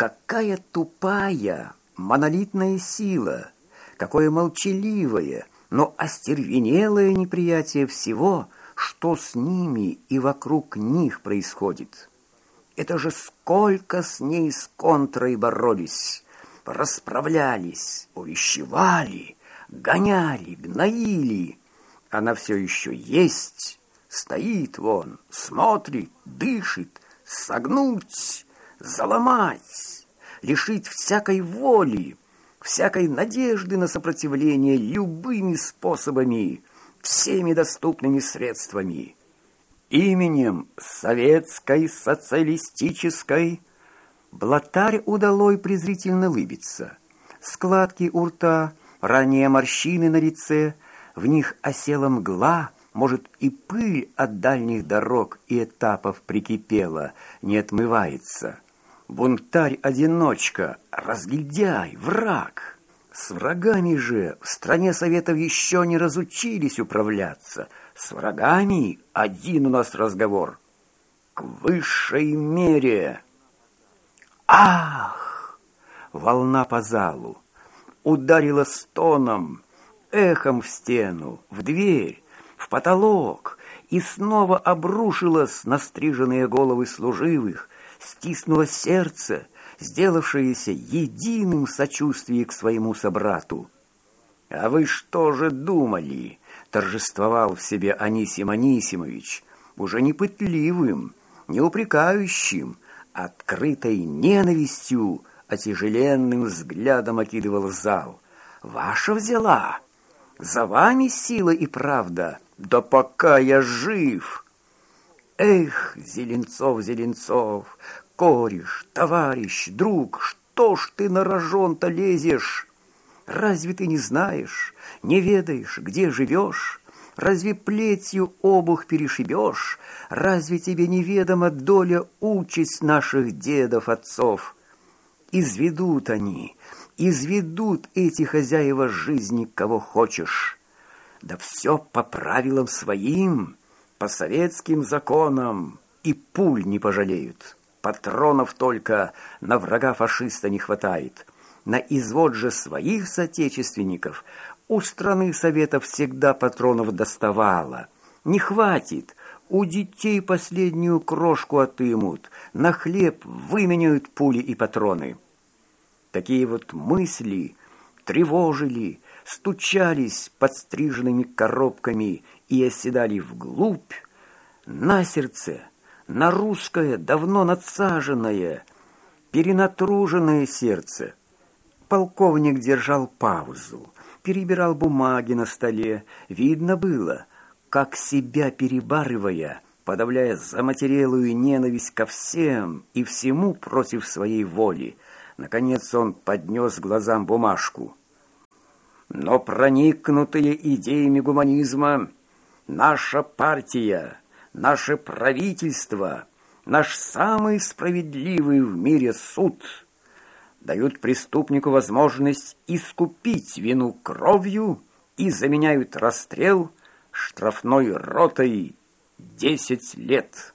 Какая тупая, монолитная сила, какое молчаливое, но остервенелое неприятие всего, что с ними и вокруг них происходит. Это же сколько с ней с контрой боролись, расправлялись, увещевали, гоняли, гноили. Она все еще есть, стоит вон, смотрит, дышит, согнуть, заломать, лишить всякой воли, всякой надежды на сопротивление любыми способами, всеми доступными средствами. Именем советской социалистической блатарь удалой презрительно лыбится. Складки у рта, ранее морщины на лице, в них осела мгла, может, и пыль от дальних дорог и этапов прикипела, не отмывается. Бунтарь-одиночка, разгильдяй, враг. С врагами же в стране Советов еще не разучились управляться. С врагами один у нас разговор. К высшей мере. Ах! Волна по залу. Ударила стоном, эхом в стену, в дверь, в потолок, и снова обрушилась на стриженные головы служивых, стиснуло сердце, сделавшееся единым в сочувствии к своему собрату. «А вы что же думали?» — торжествовал в себе Анисим Анисимович, уже не пытливым, не упрекающим, открытой ненавистью, отяжеленным взглядом окидывал зал. «Ваша взяла! За вами сила и правда! Да пока я жив!» Эх, Зеленцов, Зеленцов, кореш, товарищ, друг, что ж ты на рожон-то лезешь? Разве ты не знаешь, не ведаешь, где живешь? Разве плетью обух перешибешь? Разве тебе неведома доля участь наших дедов-отцов? Изведут они, изведут эти хозяева жизни, кого хочешь. Да все по правилам своим, по советским законам, и пуль не пожалеют. Патронов только на врага фашиста не хватает. На извод же своих соотечественников у страны Советов всегда патронов доставало. Не хватит, у детей последнюю крошку отымут, на хлеб выменяют пули и патроны. Такие вот мысли тревожили, стучались подстриженными коробками и оседали вглубь, на сердце, на русское, давно надсаженное, перенатруженное сердце. Полковник держал паузу, перебирал бумаги на столе. Видно было, как себя перебарывая, подавляя заматерелую ненависть ко всем и всему против своей воли, наконец он поднес глазам бумажку. Но проникнутые идеями гуманизма Наша партия, наше правительство, наш самый справедливый в мире суд дают преступнику возможность искупить вину кровью и заменяют расстрел штрафной ротой десять лет.